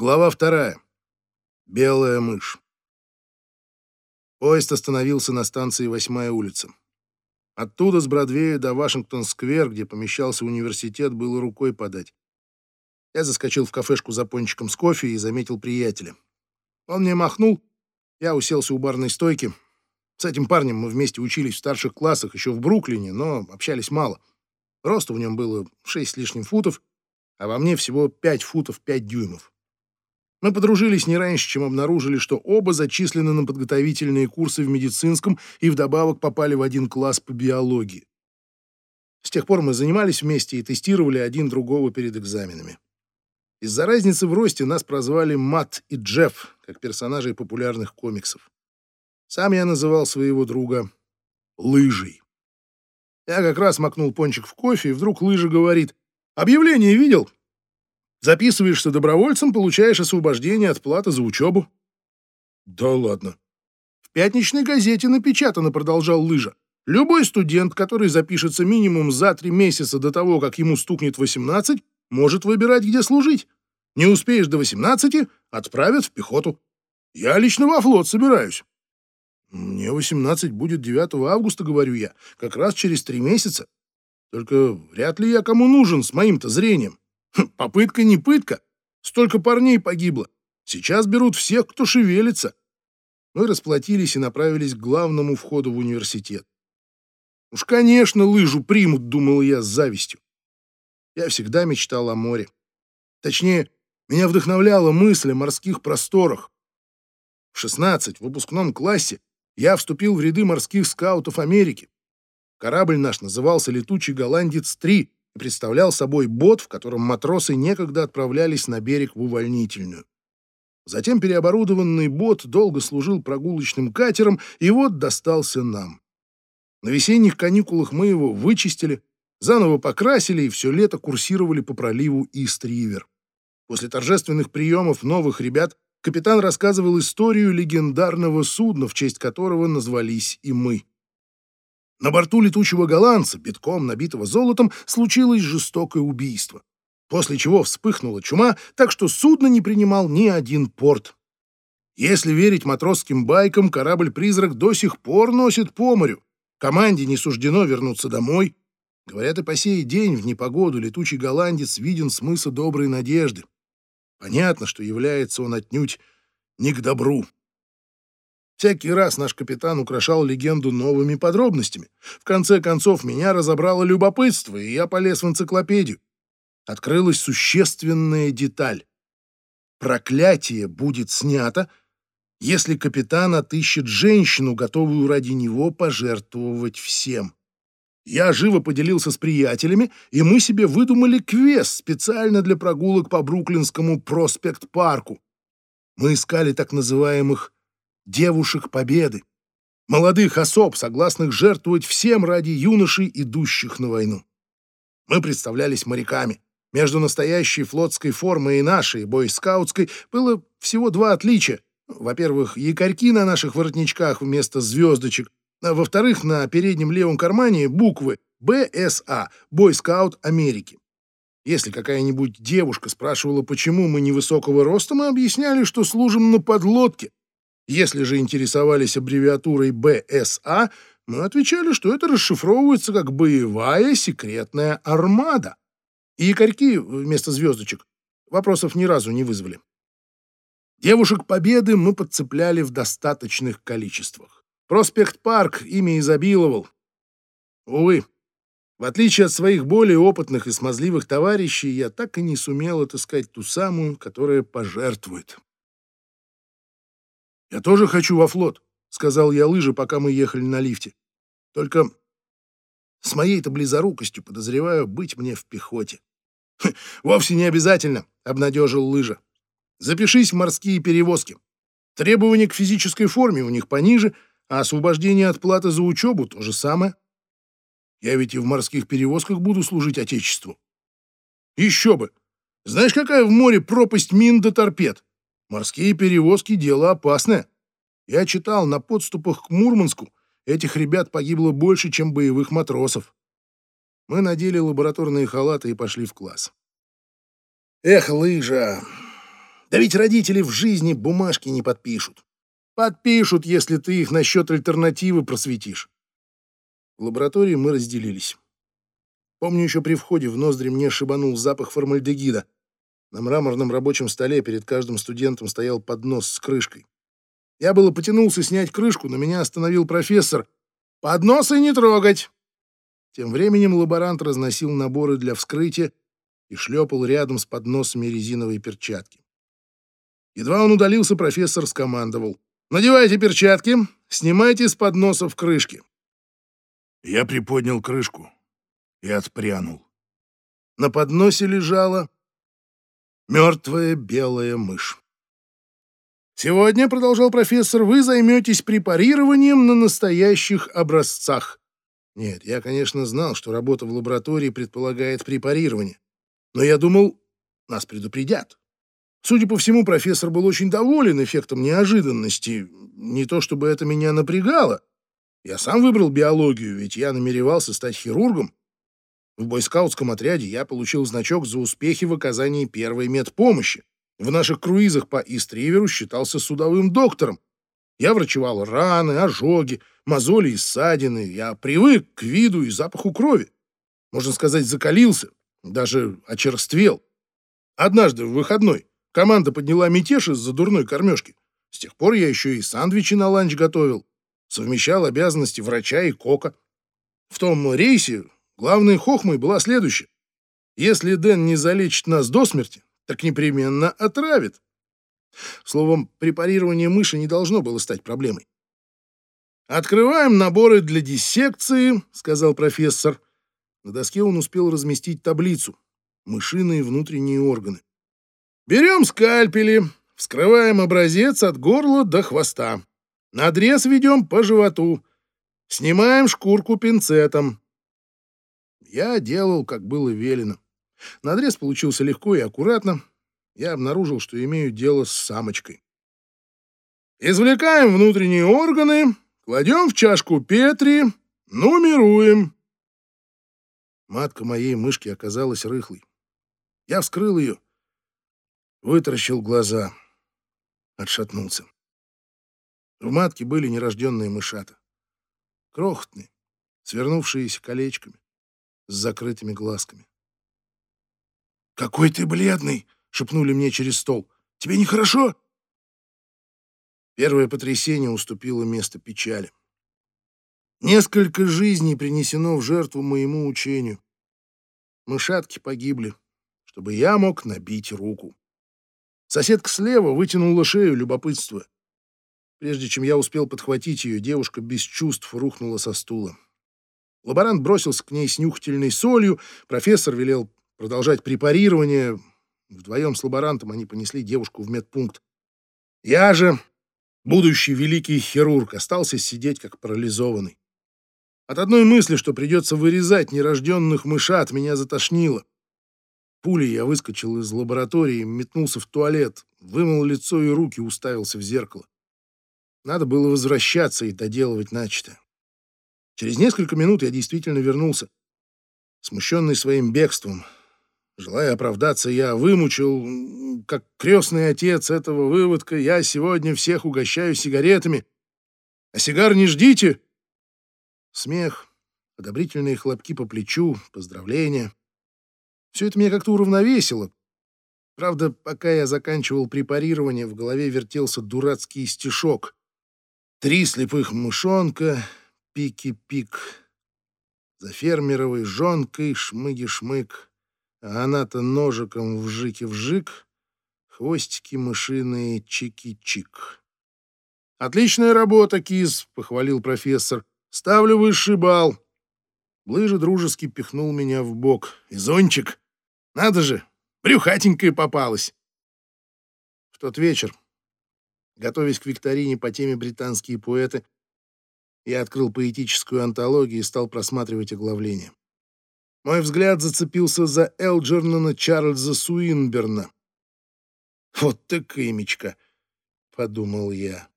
Глава вторая. Белая мышь. Поезд остановился на станции Восьмая улица. Оттуда, с Бродвея до Вашингтон-сквер, где помещался университет, было рукой подать. Я заскочил в кафешку за пончиком с кофе и заметил приятеля. Он мне махнул, я уселся у барной стойки. С этим парнем мы вместе учились в старших классах еще в Бруклине, но общались мало. Роста в нем было шесть с лишним футов, а во мне всего пять футов пять дюймов. Мы подружились не раньше, чем обнаружили, что оба зачислены на подготовительные курсы в медицинском и вдобавок попали в один класс по биологии. С тех пор мы занимались вместе и тестировали один другого перед экзаменами. Из-за разницы в росте нас прозвали Мат и Джефф, как персонажей популярных комиксов. Сам я называл своего друга Лыжей. Я как раз макнул пончик в кофе, и вдруг Лыжа говорит, «Объявление видел? Записываешься добровольцем, получаешь освобождение от платы за учебу. Да ладно. В пятничной газете напечатано, продолжал Лыжа. Любой студент, который запишется минимум за три месяца до того, как ему стукнет 18, может выбирать, где служить. Не успеешь до 18 — отправят в пехоту. Я лично во флот собираюсь. Мне 18 будет 9 августа, говорю я, как раз через три месяца. Только вряд ли я кому нужен с моим-то зрением. Хм, попытка не пытка. Столько парней погибло. Сейчас берут всех, кто шевелится. Мы расплатились и направились к главному входу в университет. Уж, конечно, лыжу примут, думал я с завистью. Я всегда мечтал о море. Точнее, меня вдохновляла мысль о морских просторах. В 16, в выпускном классе, я вступил в ряды морских скаутов Америки. Корабль наш назывался «Летучий голландец-3», и представлял собой бот, в котором матросы некогда отправлялись на берег в увольнительную. Затем переоборудованный бот долго служил прогулочным катером, и вот достался нам. На весенних каникулах мы его вычистили, заново покрасили и все лето курсировали по проливу Ист-Ривер. После торжественных приемов новых ребят капитан рассказывал историю легендарного судна, в честь которого назвались и мы. На борту летучего голландца, битком набитого золотом, случилось жестокое убийство, после чего вспыхнула чума, так что судно не принимал ни один порт. Если верить матросским байкам, корабль-призрак до сих пор носит по морю. Команде не суждено вернуться домой. Говорят, и по сей день в непогоду летучий голландец виден смысл доброй надежды. Понятно, что является он отнюдь не к добру. Всякий раз наш капитан украшал легенду новыми подробностями. В конце концов, меня разобрало любопытство, и я полез в энциклопедию. Открылась существенная деталь. Проклятие будет снято, если капитан отыщет женщину, готовую ради него пожертвовать всем. Я живо поделился с приятелями, и мы себе выдумали квест специально для прогулок по Бруклинскому проспект-парку. Мы искали так называемых девушек победы, молодых особ, согласных жертвовать всем ради юношей, идущих на войну. Мы представлялись моряками. Между настоящей флотской формой и нашей, бойскаутской, было всего два отличия. Во-первых, якорьки на наших воротничках вместо звездочек, а во-вторых, на переднем левом кармане буквы БСА – Бойскаут Америки. Если какая-нибудь девушка спрашивала, почему мы невысокого роста, мы объясняли, что служим на подлодке, если же интересовались аббревиатурой БСА, мы отвечали, что это расшифровывается как «боевая секретная армада». И якорьки вместо звездочек вопросов ни разу не вызвали. Девушек Победы мы подцепляли в достаточных количествах. Проспект Парк ими изобиловал. Увы, в отличие от своих более опытных и смазливых товарищей, я так и не сумел отыскать ту самую, которая пожертвует. «Я тоже хочу во флот», — сказал я лыжи, пока мы ехали на лифте. «Только с моей-то близорукостью, подозреваю, быть мне в пехоте». «Вовсе не обязательно», — обнадежил лыжа. «Запишись в морские перевозки. Требования к физической форме у них пониже, а освобождение от платы за учебу — то же самое. Я ведь и в морских перевозках буду служить Отечеству». «Еще бы! Знаешь, какая в море пропасть мин до торпед? Морские перевозки — дело опасное. Я читал, на подступах к Мурманску этих ребят погибло больше, чем боевых матросов. Мы надели лабораторные халаты и пошли в класс. Эх, лыжа, Да ведь родители в жизни бумажки не подпишут. Подпишут, если ты их насчет альтернативы просветишь. В лаборатории мы разделились. Помню, еще при входе в ноздри мне шибанул запах формальдегида. На мраморном рабочем столе перед каждым студентом стоял поднос с крышкой. Я было потянулся снять крышку, но меня остановил профессор. «Подносы не трогать!» Тем временем лаборант разносил наборы для вскрытия и шлепал рядом с подносами резиновые перчатки. Едва он удалился, профессор скомандовал. «Надевайте перчатки, снимайте с подносов крышки». Я приподнял крышку и отпрянул. На подносе лежала мертвая белая мышь. «Сегодня, — продолжал профессор, — вы займетесь препарированием на настоящих образцах. Нет, я, конечно, знал, что работа в лаборатории предполагает препарирование. Но я думал, нас предупредят. Судя по всему, профессор был очень доволен эффектом неожиданности. Не то чтобы это меня напрягало. Я сам выбрал биологию, ведь я намеревался стать хирургом. В бойскаутском отряде я получил значок за успехи в оказании первой медпомощи. В наших круизах по Истриверу считался судовым доктором. Я врачевал раны, ожоги, мозоли и ссадины. Я привык к виду и запаху крови. Можно сказать, закалился, даже очерствел. Однажды в выходной команда подняла мятеж из-за дурной кормежки. С тех пор я еще и сандвичи на ланч готовил. Совмещал обязанности врача и кока. В том рейсе главной хохмой была следующая. Если Дэн не залечит нас до смерти, так непременно отравит. Словом, препарирование мыши не должно было стать проблемой. «Открываем наборы для диссекции», — сказал профессор. На доске он успел разместить таблицу «Мышиные внутренние органы». «Берем скальпели, вскрываем образец от горла до хвоста. Надрез ведем по животу. Снимаем шкурку пинцетом». Я делал, как было велено. Надрез получился легко и аккуратно. Я обнаружил, что имею дело с самочкой. Извлекаем внутренние органы, кладем в чашку Петри, нумеруем. Матка моей мышки оказалась рыхлой. Я вскрыл ее, вытаращил глаза, отшатнулся. В матке были нерожденные мышата. Крохотные, свернувшиеся колечками, с закрытыми глазками. «Какой ты бледный!» — шепнули мне через стол. «Тебе нехорошо?» Первое потрясение уступило место печали. Несколько жизней принесено в жертву моему учению. Мышатки погибли, чтобы я мог набить руку. Соседка слева вытянула шею любопытства. Прежде чем я успел подхватить ее, девушка без чувств рухнула со стула. Лаборант бросился к ней с нюхательной солью, профессор велел продолжать препарирование. Вдвоем с лаборантом они понесли девушку в медпункт. Я же, будущий великий хирург, остался сидеть как парализованный. От одной мысли, что придется вырезать нерожденных мышат, меня затошнило. Пулей я выскочил из лаборатории, метнулся в туалет, вымыл лицо и руки, уставился в зеркало. Надо было возвращаться и доделывать начатое. Через несколько минут я действительно вернулся, смущенный своим бегством, Желая оправдаться, я вымучил, как крестный отец этого выводка, я сегодня всех угощаю сигаретами. А сигар не ждите. Смех, одобрительные хлопки по плечу, поздравления. Все это меня как-то уравновесило. Правда, пока я заканчивал препарирование, в голове вертелся дурацкий стишок. Три слепых мышонка, пики-пик. За фермеровой жонкой шмыги-шмык а она-то ножиком вжики-вжик, хвостики мышиные чики-чик. «Отличная работа, киз!» — похвалил профессор. «Ставлю высший бал!» Блыжа дружески пихнул меня в бок. «Изончик! Надо же! Брюхатенькая попалась!» В тот вечер, готовясь к викторине по теме «Британские поэты», я открыл поэтическую антологию и стал просматривать оглавление. Мой взгляд зацепился за Элджернона Чарльза Суинберна. «Вот так имечко», — подумал я.